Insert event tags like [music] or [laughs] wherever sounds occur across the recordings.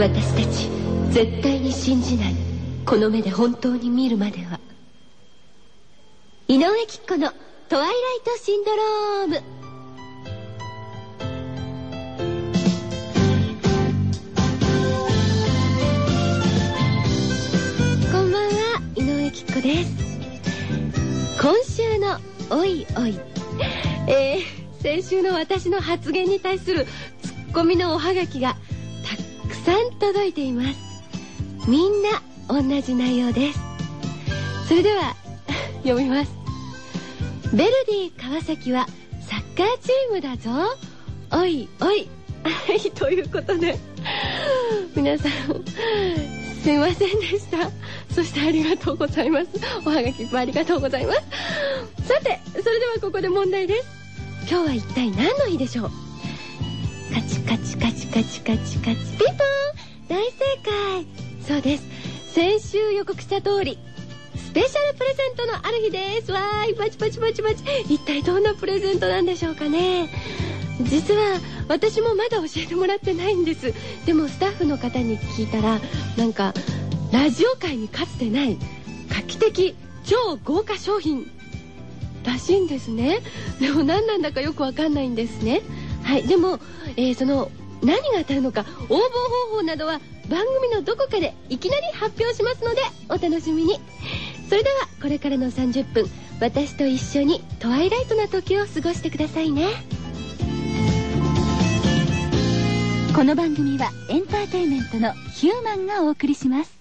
私たち絶対に信じないこの目で本当に見るまでは。井上貴子の「トワイライトシンドローム」こんばんは井上貴子です。今週の「おいおい」えー、先週の私の発言に対するツッコミのおはがきがさん届いています。みんな同じ内容です。それでは [laughs] 読みます。ベルディ川崎はサッカーチームだぞ。おいおいはい。[laughs] ということで皆さんすいませんでした。そしてありがとうございます。おはがきいっぱいありがとうございます。さてそれではここで問題です。今日は一体何の日でしょう？カチカチカチカチカチカチピンポン大正解そうです先週予告した通りスペシャルプレゼントのある日ですわーいパチパチパチパチ一体どんなプレゼントなんでしょうかね実は私もまだ教えてもらってないんですでもスタッフの方に聞いたらなんかラジオ界にかつてない画期的超豪華商品らしいんですねでも何なんだかよくわかんないんですねはいでも、えー、その何が当たるのか応募方法などは番組のどこかでいきなり発表しますのでお楽しみに。それではこれからの30分私と一緒にトワイライトな時を過ごしてくださいね。この番組はエンターテインメントのヒューマンがお送りします。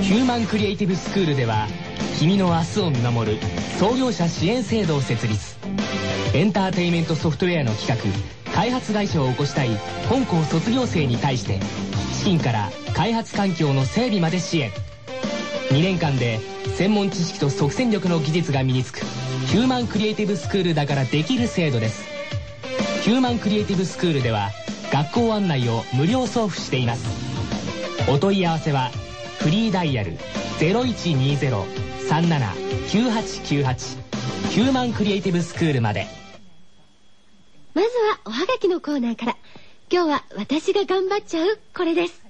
ヒューマンクリエイティブスクールでは君の明日を見守る創業者支援制度を設立。エンターテインメントソフトウェアの企画開発会社を起こしたい本校卒業生に対して資金から開発環境の整備まで支援。2年間で専門知識と即戦力の技術が身につくヒューマンクリエイティブスクールだからできる制度です。ヒューマンクリエイティブスクールでは学校案内を無料送付しています。お問い合わせはフリーダイヤル0120 379898ヒューマンクリエイティブスクールまで。まずはおはがきのコーナーから。今日は私が頑張っちゃう。これです。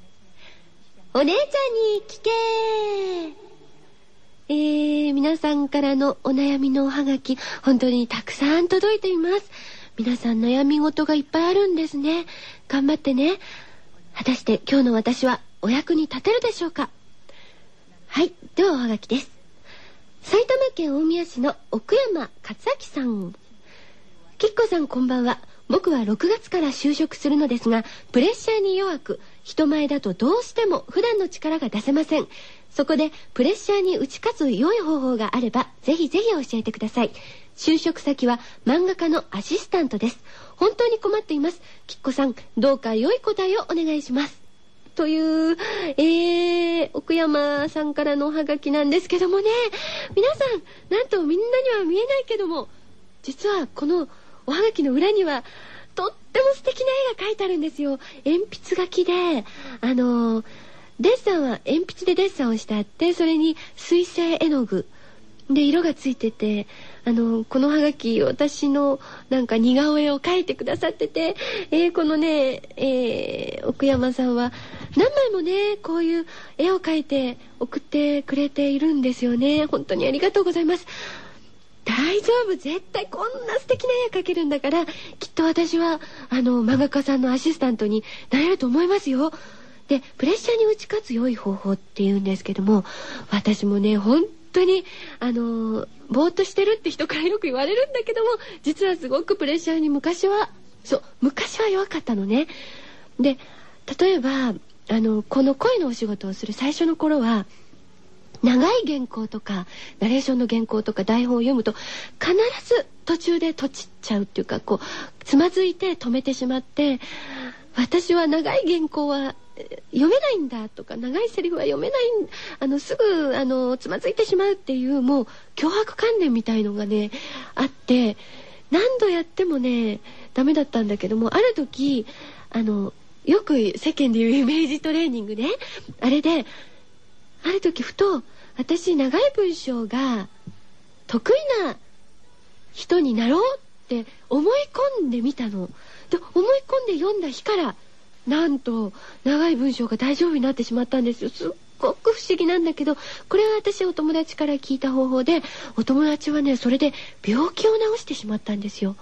お姉ちゃんに聞け。えー、皆さんからのお悩みのおはがき本当にたくさん届いています。皆さん悩み事がいっぱいあるんですね。頑張ってね。果たして今日の私はお役に立てるでしょうか。はいではおはがきです。埼玉県大宮市の奥山克明さん。きっこさんこんばんは。僕は6月から就職するのですがプレッシャーに弱く人前だとどうしても普段の力が出せません。そこでプレッシャーに打ち勝つ良い方法があればぜひぜひ教えてください。就職先は漫画家のアシスタントです。本当に困っています。きっこさんどうか良い答えをお願いします。という、えー、奥山さんからのおはがきなんですけどもね、皆さん、なんとみんなには見えないけども、実はこのおはがきの裏には、とっても素敵な絵が描いてあるんですよ。鉛筆書きで、あの、デッサンは鉛筆でデッサンをしてあって、それに水性絵の具。で色がついてて、あの、このはがき、私のなんか似顔絵を描いてくださってて、えー、このね、えー、奥山さんは何枚もね、こういう絵を描いて送ってくれているんですよね。本当にありがとうございます。大丈夫絶対こんな素敵な絵描けるんだからきっと私はあの漫画家さんのアシスタントになれると思いますよ。でプレッシャーに打ち勝つ良い方法っていうんですけども私もね本当にあのぼーっとしてるって人からよく言われるんだけども実はすごくプレッシャーに昔はそう昔は弱かったのね。で例えばあのこの声のお仕事をする最初の頃は長い原稿とかナレーションの原稿とか台本を読むと必ず途中で閉じちゃうっていうかこうつまずいて止めてしまって私は長い原稿は読めないんだとか長いセリフは読めないあのすぐあのつまずいてしまうっていうもう脅迫観念みたいのがねあって何度やってもねダメだったんだけどもある時あのよく世間でいうイメージトレーニングねあれである時ふと私長い文章が得意な人になろうっって思い込んでみたの。で、思い込んで読んだ日から、なんと、長い文章が大丈夫になってしまったんですよ。すっごく不思議なんだけど、これは私お友達から聞いた方法で、お友達はね、それで病気を治してしまったんですよ。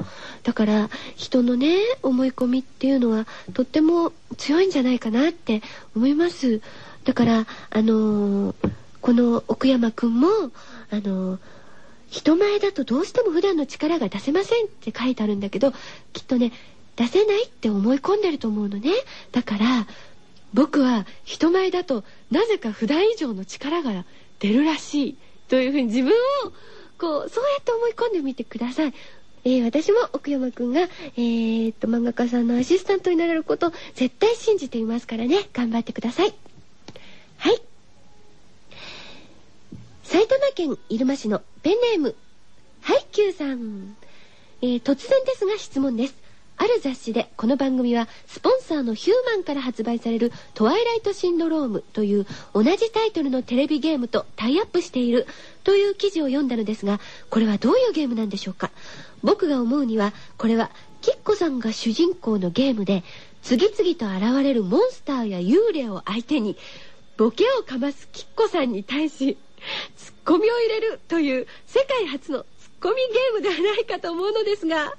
だから、人のね、思い込みっていうのは、とっても強いんじゃないかなって思います。だから、あのーこの奥山くんも、あのー人前だとどうしても普段の力が出せませんって書いてあるんだけどきっとね出せないって思い込んでると思うのねだから僕は人前だとなぜか普段以上の力が出るらしいというふうに自分をこうそうやって思い込んでみてください。えー私も奥山くんが、えーっと漫画家さんのアシスタントになれること絶対信じていますからね頑張ってください。はい。埼玉県入間市のペンネーム、ハイキューさん。えー突然ですが質問です。ある雑誌でこの番組はスポンサーのヒューマンから発売されるトワイライトシンドロームという同じタイトルのテレビゲームとタイアップしているという記事を読んだのですが、これはどういうゲームなんでしょうか？僕が思うには、これはキッコさんが主人公のゲームで次々と現れるモンスターや幽霊を相手にボケをかますキッコさんに対しツッコミを入れるという世界初のツッコミゲームではないかと思うのですが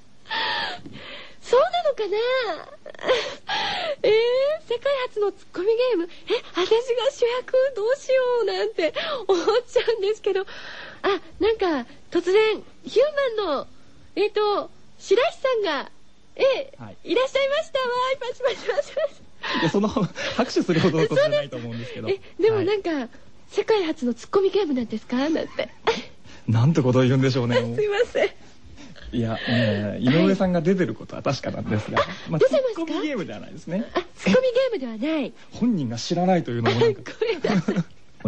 そうなのかな？[laughs] えー、世界初のツッコミゲーム？え私が主役どうしようなんて思っちゃうんですけど。あなんか突然ヒューマンのえっ、と白石さんがえはいいらっしゃいましたわ。ーい。パチパチパチパチ。いやその拍手するほどのことじゃないと思うんですけど。えでもはないんか、世界初のツッコミゲームなんですか？なんて。[laughs] なんてことを言うんでしょうね。[laughs] すいませんいや、ね、井上さんが出てることは確かなんですが、まあ、出てますか？ツッコミゲームではないですね。あツッコミゲームではない。本人が知らないというのも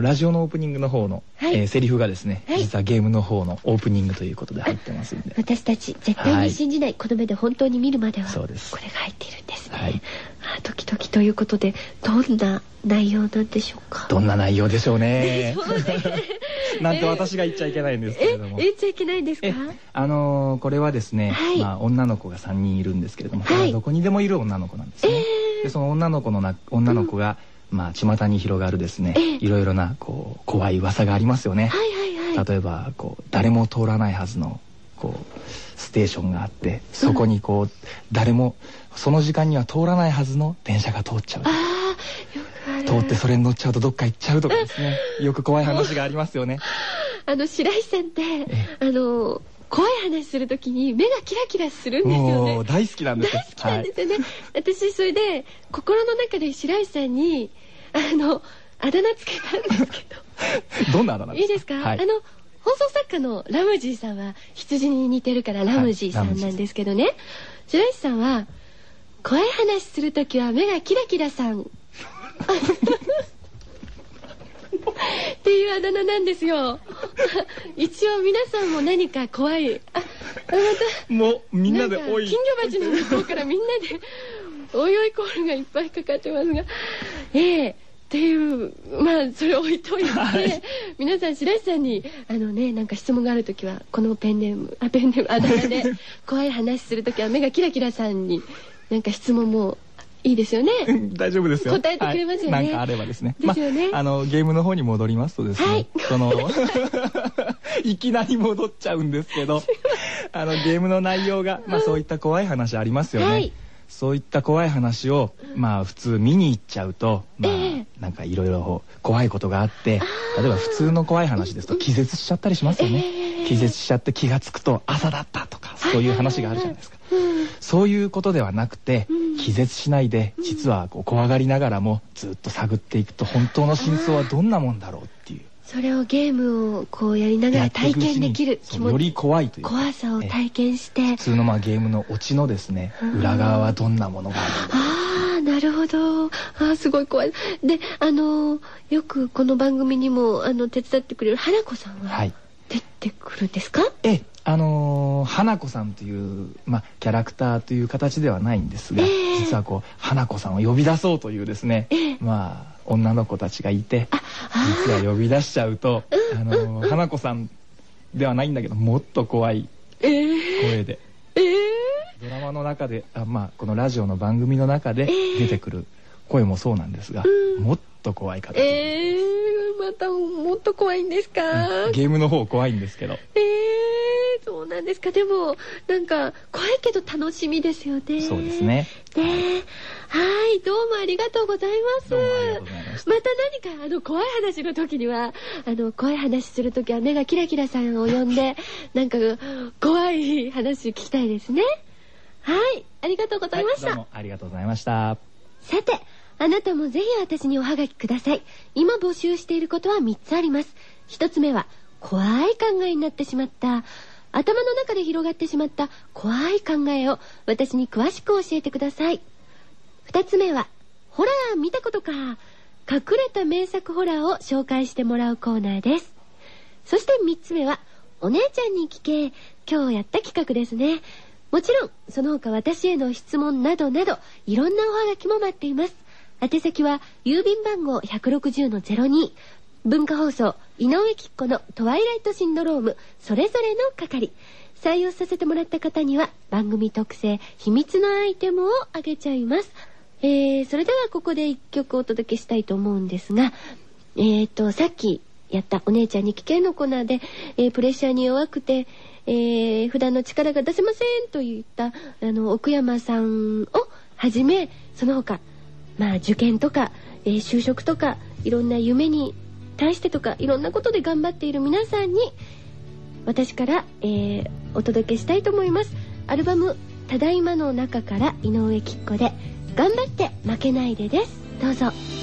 ラジオのオープニングの方の、はい。えーセリフがですね、はい。実はゲームの方のオープニングということで入ってますんで。私たち絶対に信じない、この目で本当に見るまでは。そうです。これが入っているんですね、はいあドキドキということでどんな内容なんでしょうか？どんな内容でしょうね。[laughs] なんて私が言っちゃいけないんですけえれども。言っちゃいけないんですか？えあのーこれはですね、はい。まあ、女の子が3人いるんですけれども、はい。どこにでもいる女の子なんですね、えー。でその女の子のな女の子が、まあ巷に広がるですね、ええいろいろなこう怖い噂がありますよね、はいはいはい。例えばこう誰も通らないはずのこうステーションがあってそこにこう、誰もその時間には通らないはずの電車が通っちゃうああよく通ってそれに乗っちゃうとどっか行っちゃうとかですね。[laughs] よく怖い話がありますよね。あの白石さんってえ。あの怖い話するときに目がキラキラするんですよね。大好きなんです大好きなんですよね、私それで心の中で白石さんにあのあだ名つけたんですけはい、[laughs] どんなあだ名どいいですか、はい。あの放送作家のラムジーさんは羊に似てるからラムジーさんなんですけどね、白石さんは怖い話するときは目がキラキラさん。っていうあだ名なんですよ。一応皆さんも何か怖い。ああまたもうみんなでおい。金魚鉢の向こうからみんなでおいおいコールがいっぱいかかってますが。ええ。っていうまあそれ置いといて、はい。皆さん白石さんにあのねなんか質問がある時はこのペンネームあペンネームあだ名で [laughs] 怖い話する時は目がキラキラさんになんか質問もいいですよね。大丈夫ですよ。答えてくれますよね。はい。なんかあればですね。ですよね。まあ、あのゲームの方に戻りますとですね、はい。その [laughs] いきなり戻っちゃうんですけど [laughs] あのゲームの内容が、まあ、そういった怖い話ありますよね、はい。そういった怖い話をまあ普通見に行っちゃうとまあ、ええ。なんかいろいろ怖いことがあって例えば普通の怖い話ですと気絶しちゃったりしますよね、ええ。気絶しちゃって気がつくと朝だったとかそういう話があるじゃないですか、うんそういうことではなくて、うん。気絶しないで実はこう怖がりながらもずっと探っていくと本当の真相はどんなもんだろうっていう。それをゲームをこうやりながら体験できる気持ちそうより怖いというか。怖さをええ。体験して。普通のまあゲームのオチのですねうん。裏側はどんなものがあるああなるほど。あーすごい怖い。であのーよくこの番組にもあの手伝ってくれる花子さんははい。出てくるんですか、ええあのー花子さんという、まあ、キャラクターという形ではないんですが、ええ。実はこう花子さんを呼び出そうというですね、ええ。まあ女の子たちがいてあ実は呼び出しちゃうと、あのー花子さんではないんだけどもっと怖いえー、声でええ。ドラマの中であまあこのラジオの番組の中で出てくる声もそうなんですが、うん。もっと怖い方、ええ。またもっと怖いんですか？ゲームの方怖いんですけど。ええそうなんですか。でも、なんか、怖いけど楽しみですよね。そうです。ねねはい、どうもありがとうございます。どうもありがとうございましたまた何か、あの、怖い話の時には、あの、怖い話する時は目がキラキラさんを呼んで、[laughs] なんか、怖い話聞きたいですね。はい、ありがとうございました。はいどうもありがとうございましたさて、あなたもぜひ私におはがきください。今募集していることは3つあります。1つ目は、怖い考えになってしまった。頭の中で広がってしまった怖い考えを私に詳しく教えてください。2つ目は、ホラー見たことか。隠れた名作ホラーを紹介してもらうコーナーです。そして3つ目は、お姉ちゃんに聞け、今日やった企画ですね。もちろん、その他私への質問などなど、いろんなおはがきも待っています。宛先は、郵便番号160-02、文化放送、井上きっ子のトワイライトシンドローム、それぞれの係。採用させてもらった方には、番組特製、秘密のアイテムをあげちゃいます。えー、それではここで一曲お届けしたいと思うんですが、えーと、さっきやったお姉ちゃんに危険のコーナーで、えープレッシャーに弱くて、えー普段の力が出せませんと言った、あの、奥山さんをはじめ、その他、まあ、受験とか、えー就職とか、いろんな夢に対してとか、いろんなことで頑張っている皆さんに、私から、えーお届けしたいと思います。アルバム、ただいまの中から井上きっ子で、頑張って負けないでです。どうぞ。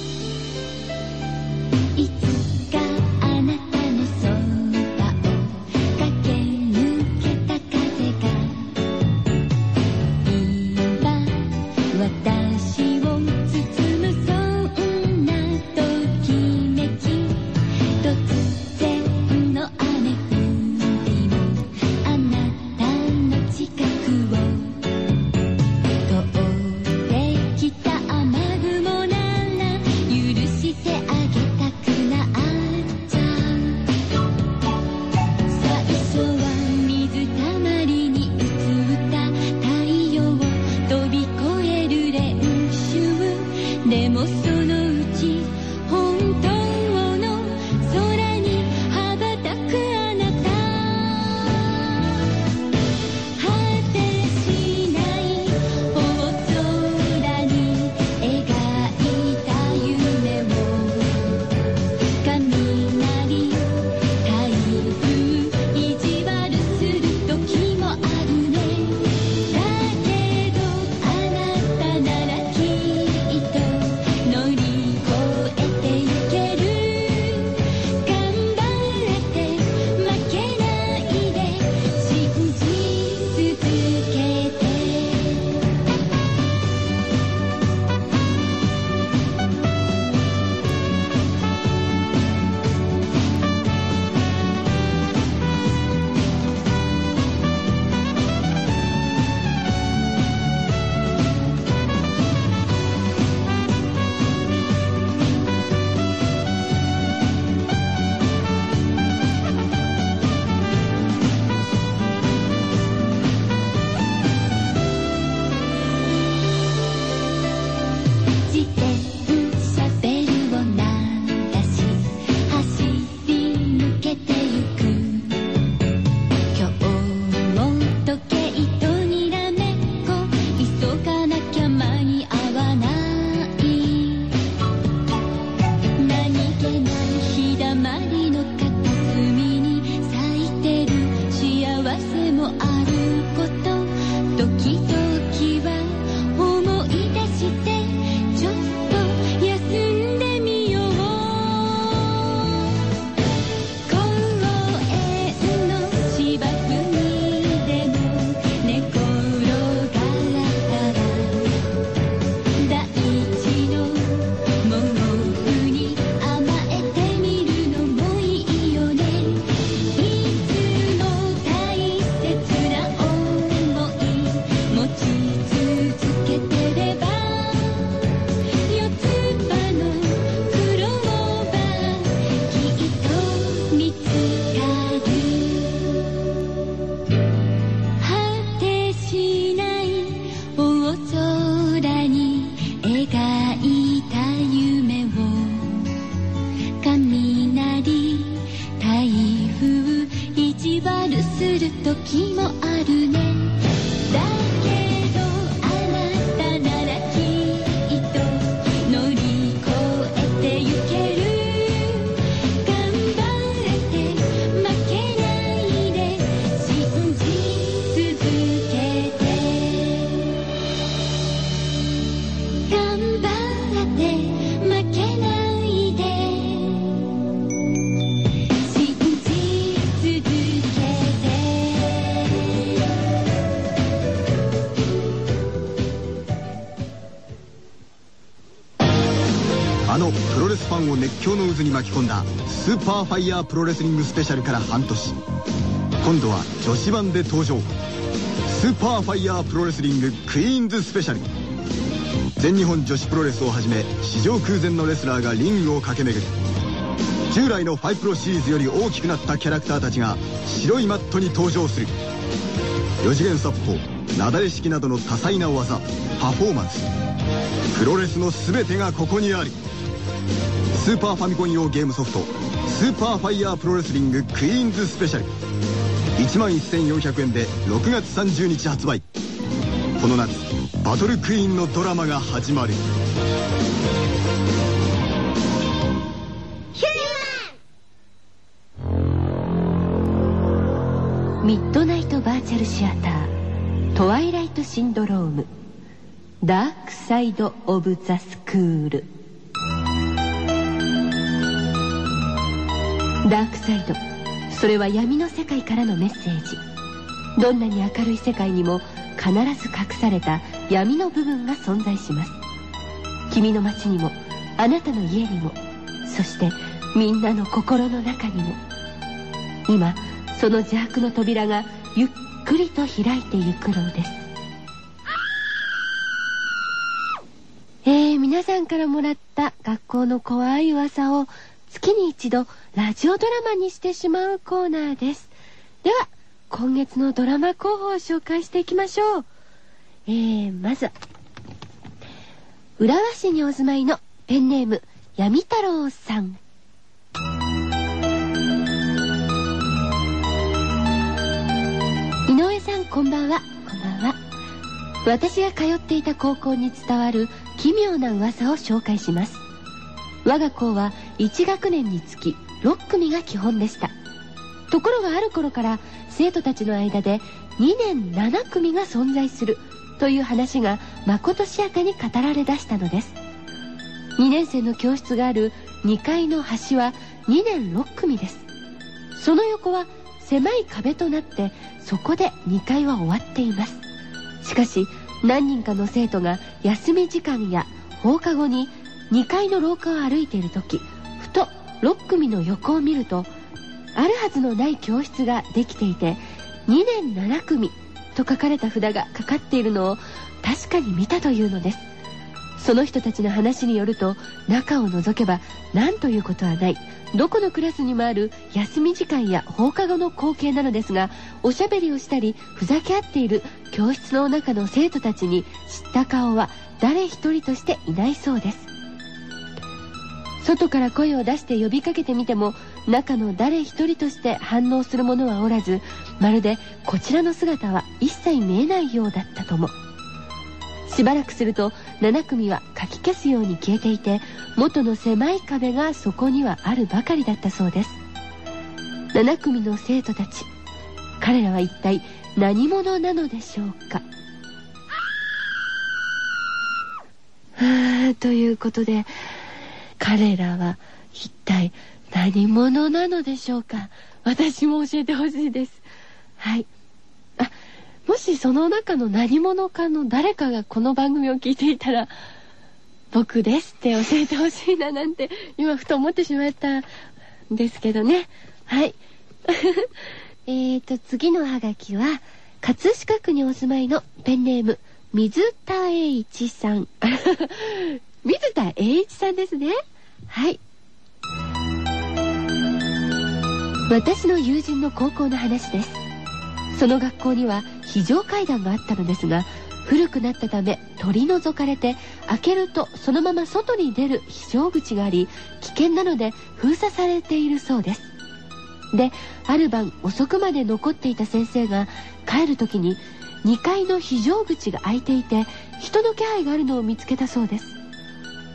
に巻き込んだスーパーファイヤープロレスリングスペシャルから半年。今度は女子版で登場。スーパーファイヤープロレスリングクイーンズスペシャル。全日本女子プロレスをはじめ史上空前のレスラーがリングを駆け巡る。従来のファイプロシリーズより大きくなったキャラクターたちが白いマットに登場する。4次元殺法なだれ式などの多彩な技パフォーマンス。プロレスの全てがここにある。スーパーファミコン用ゲームソフト「スーパーファイヤープロレスリングクイーンズスペシャル」1万1400円で6月30日発売。この夏バトルクイーンのドラマが始まる。ミッドナイトバーチャルシアタートワイライトシンドロームダークサイド・オブ・ザ・スクール。ダークサイド。それは闇の世界からのメッセージ。どんなに明るい世界にも必ず隠された闇の部分が存在します。君の街にもあなたの家にもそしてみんなの心の中にも。今その邪悪の扉がゆっくりと開いてゆくのです。えー、皆さんからもらった学校の怖い噂を月に一度ラジオドラマにしてしまうコーナーです。では今月のドラマ候補を紹介していきましょう。えー、まずは浦和市にお住まいのペンネーム闇太郎さん。井上さんこんばんは。こんばんは。私が通っていた高校に伝わる奇妙な噂を紹介します。我が校は1学年につき6組が基本でした。ところがある頃から生徒たちの間で2年7組が存在するという話がまことしやかに語られ出したのです。2年生の教室がある2階の端は2年6組です。その横は狭い壁となってそこで2階は終わっています。しかし何人かの生徒が休み時間や放課後に2階の廊下を歩いている時ふと6組の横を見るとあるはずのない教室ができていて2年7組と書かれた札がかかっているのを確かに見たというのです。その人たちの話によると中を覗けば何ということはない。どこのクラスにもある休み時間や放課後の光景なのですがおしゃべりをしたりふざけ合っている教室の中の生徒たちに知った顔は誰一人としていないそうです。外から声を出して呼びかけてみても中の誰一人として反応する者はおらずまるでこちらの姿は一切見えないようだったとも。しばらくすると7組はかき消すように消えていて元の狭い壁がそこにはあるばかりだったそうです。7組の生徒たち彼らは一体何者なのでしょうか。はあということで彼らは一体何者なのでしょうか？私も教えてほしいです。はい。あもしその中の何者かの誰かがこの番組を聞いていたら僕ですって教えてほしいななんて今ふと思ってしまったんですけどね。はい。[laughs] えーと次のハガキは葛飾区にお住まいのペンネーム水田栄一さん。[laughs] 水田栄一さんですね。はい。私の友人の高校の話です。その学校には非常階段があったのですが古くなったため取り除かれて開けるとそのまま外に出る非常口があり危険なので封鎖されているそうです。である晩遅くまで残っていた先生が帰る時に2階の非常口が開いていて人の気配があるのを見つけたそうです。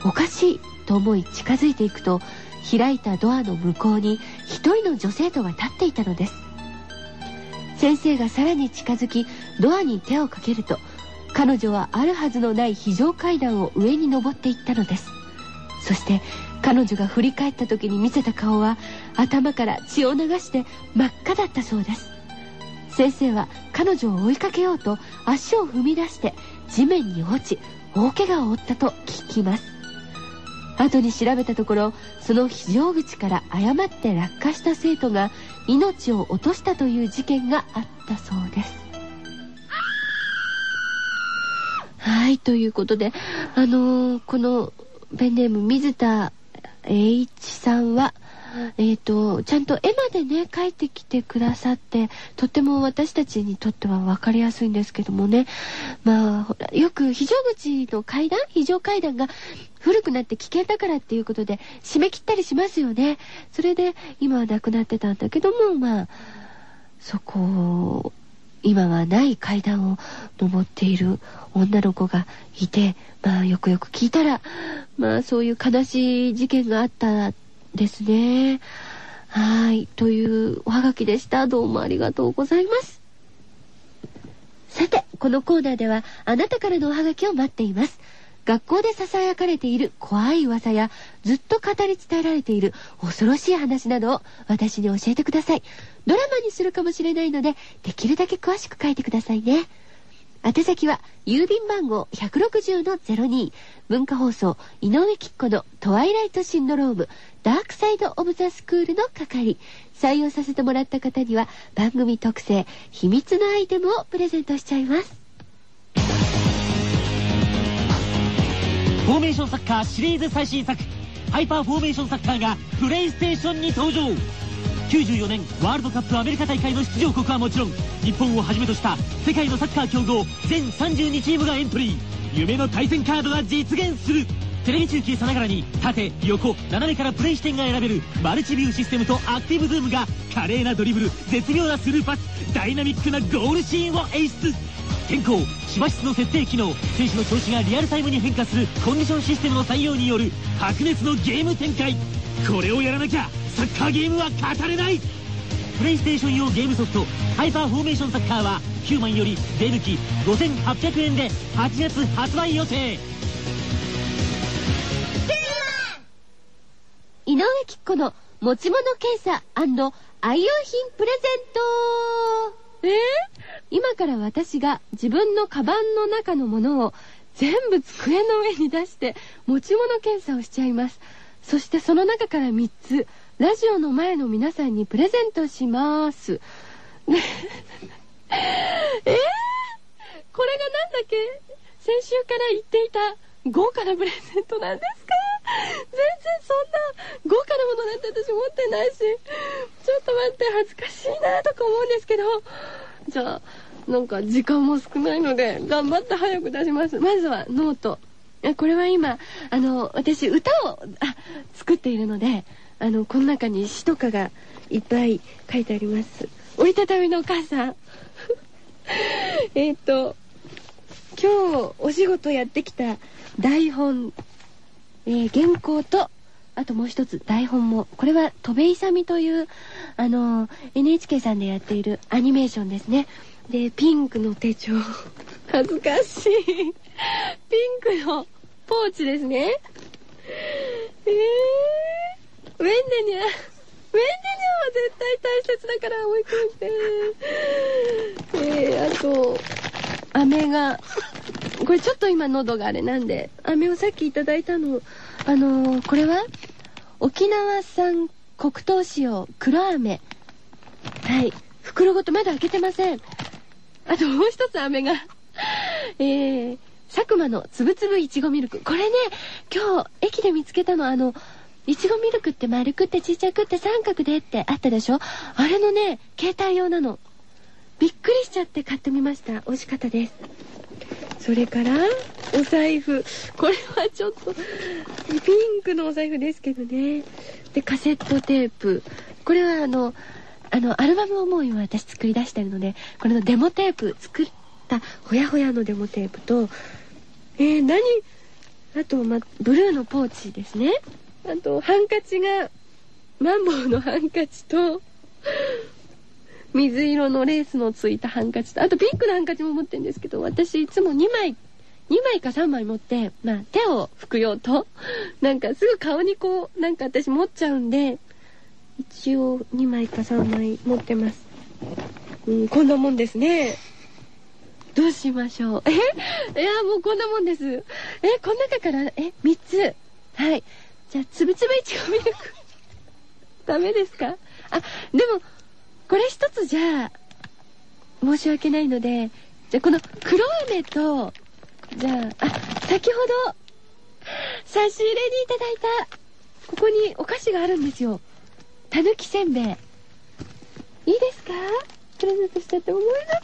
おかしいと思い近づいていくと開いたドアの向こうに一人の女生徒が立っていたのです。先生がさらに近づきドアに手をかけると彼女はあるはずのない非常階段を上に登っていったのです。そして彼女が振り返った時に見せた顔は頭から血を流して真っ赤だったそうです。先生は彼女を追いかけようと足を踏み出して地面に落ち大怪我を負ったと聞きます。後に調べたところその非常口から誤って落下した生徒が命を落としたという事件があったそうです。はいということであのーこのペンネーム水田栄一さんはえっ、とちゃんと絵までね描いてきてくださってとっても私たちにとっては分かりやすいんですけどもね。まあよく非常口の階段非常階段が古くなって危険だからっていうことで締め切ったりしますよね。それで今はなくなってたんだけどもまあそこを今はない階段を登っている女の子がいてまあよくよく聞いたらまあそういう悲しい事件があったですねはいというおはがきでしたどうもありがとうございますさて、このコーナーではあなたからのおはがきを待っています。学校で囁かれている怖い噂やずっと語り伝えられている恐ろしい話などを私に教えてください。ドラマにするかもしれないので、できるだけ詳しく書いてくださいね。宛先は郵便番号160-02文化放送井上喜久子のトワイライトシンドローム。 Dark Side of the School の係。採用させてもらった方には番組特製秘密のアイテムをプレゼントしちゃいます。フォーメーションサッカーシリーズ最新作。ハイパーフォーメーションサッカーがプレイステーションに登場。94年ワールドカップアメリカ大会の出場国はもちろん日本をはじめとした世界のサッカー強豪全32チームがエントリー。夢の対戦カードが実現する。テレビ中継さながらに縦横斜めからプレイ視点が選べるマルチビューシステムとアクティブズームが華麗なドリブル絶妙なスルーパスダイナミックなゴールシーンを演出。健康芝室の設定機能選手の調子がリアルタイムに変化するコンディションシステムの採用による白熱のゲーム展開。これをやらなきゃサッカーゲームは語れない。プレイステーション用ゲームソフトハイパーフォーメーションサッカーは9万より税抜き5800円で8月発売予定井上貴子の持ち物検査愛用品プレゼント。えー今から私が自分のカバンの中のものを全部机の上に出して持ち物検査をしちゃいます。そしてその中から3つ、ラジオの前の皆さんにプレゼントします。ね [laughs] えー、これがなんだっけ？先週から言っていた豪華なプレゼントなんですか？全然そんな豪華なものなんて私持ってないし、ちょっと待って恥ずかしいなとか思うんですけど、じゃあ、なんか時間も少ないので、頑張って早く出します。まずはノート。えこれは今、あの、私歌を、あ、作っているので、あの、この中に詩とかがいっぱい書いてあります。折りたたみの傘。[laughs] えっと、今日お仕事やってきた台本、えー原稿と、あともう一つ台本も、これは戸部勇という、あの NHK さんでやっているアニメーションですね。で、ピンクの手帳。[laughs] 恥ずかしい。ピンクのポーチですね。えー、ウェンデニャ、ウェンデニャは絶対大切だから置いといて。えー、あと、飴が、これちょっと今喉があれなんで、飴をさっきいただいたの、あのーこれは沖縄産黒糖塩黒飴。はい。袋ごとまだ開けてません。あともう一つ飴が、えー、佐久間のつぶつぶいちごミルク。これね、今日駅で見つけたの、あの、いちごミルクって丸くってちっちゃくって三角でってあったでしょ？あれのね、携帯用なの。びっくりしちゃって買ってみました。美味しかったです。それから、お財布。これはちょっと、ピンクのお財布ですけどね。で、カセットテープ。これはあの、あのアルバムをもう今私作り出してるのでこれのデモテープ作ったほやほやのデモテープとえー、何？あと、ま、ブルーのポーチですねあとハンカチがマンボウのハンカチと水色のレースのついたハンカチとあとピンクのハンカチも持ってるんですけど私いつも2枚2枚か3枚持って、まあ、手を拭く用と、なんかすぐ顔にこう、なんか私持っちゃうんで、一応2枚か3枚持ってます。うん、こんなもんですね。どうしましょう。え？[laughs] いや、もうこんなもんです。え、この中から、え、3つ。はい。じゃあ、つぶつぶいちごミルク。[laughs] ダメですか？あ、でも、これ一つじゃあ、申し訳ないので、じゃあこの黒梅と、じゃあ、あ、先ほど、差し入れにいただいた、ここにお菓子があるんですよ。たぬきせんべい。いいですか？プレゼントしちゃってごめんなさ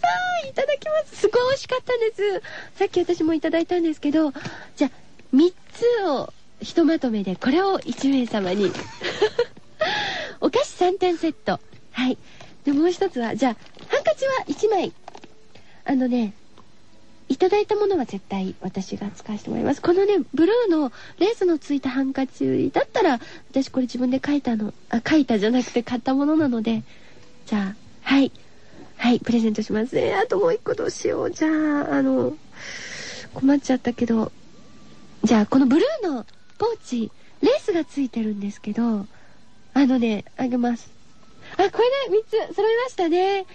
い。いただきます。すごい美味しかったんです。さっき私もいただいたんですけど、じゃあ、3つをひとまとめで、これを1名様に。[laughs] お菓子3点セット。はい。で、もう一つは、じゃあ、ハンカチは1枚。あのね、いただいたものは絶対私が使わせてもらいます。このね、ブルーのレースのついたハンカチだったら、私これ自分で書いたの、あ、書いたじゃなくて買ったものなので、じゃあ、はい。はい、プレゼントします。えー、あともう一個どうしよう。じゃあ、あの、困っちゃったけど、じゃあ、このブルーのポーチ、レースがついてるんですけど、あのね、あげます。あ、これで3つ揃いましたね。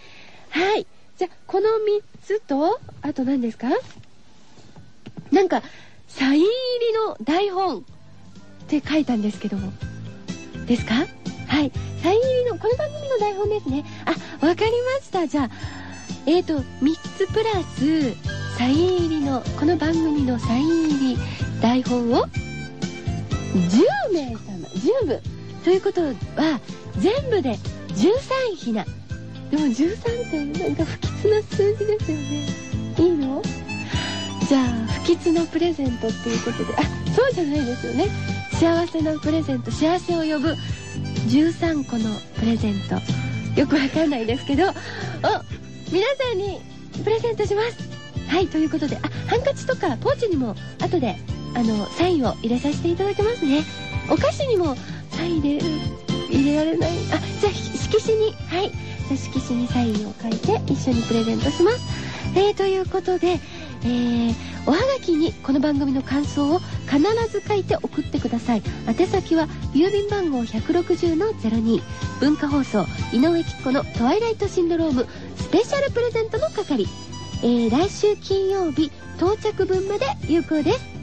はい。じゃ、この3つと、あと何ですか？なんか、サイン入りの台本って書いたんですけども。ですか？はい。サイン入りの、この番組の台本ですね。あ、わかりました。じゃあ、えーと、3つプラス、サイン入りの、この番組のサイン入り台本を、10名様、10部。ということは、全部で13品。でも13ってなんか不吉な数字ですよね。いいの？じゃあ、不吉なプレゼントっていうことで、あ、そうじゃないですよね。幸せなプレゼント、幸せを呼ぶ13個のプレゼント。よくわかんないですけど、お、皆さんにプレゼントします。はい、ということで、あ、ハンカチとかポーチにも後で、あの、サインを入れさせていただきますね。お菓子にもサイン入れ、入れられない。あ、じゃあ、色紙に、はい。じゃ色紙にサインを書いて一緒にプレゼントします。えー、ということで、えー、おはがきにこの番組の感想を必ず書いて送ってください。宛先は郵便番号160-02文化放送井上貴子のトワイライトシンドロームスペシャルプレゼントの係。えー、来週金曜日到着分まで有効です。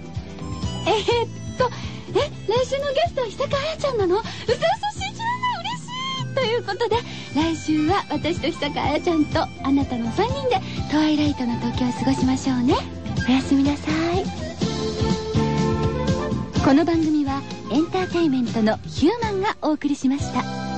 えー、っと、え、来週のゲストは久川彩ちゃんなの？うそうそ信じられない嬉しいということで、来週は私と久川彩ちゃんとあなたの3人でトワイライトの東京を過ごしましょうね。おやすみなさい。この番組はエンターテインメントのヒューマンがお送りしました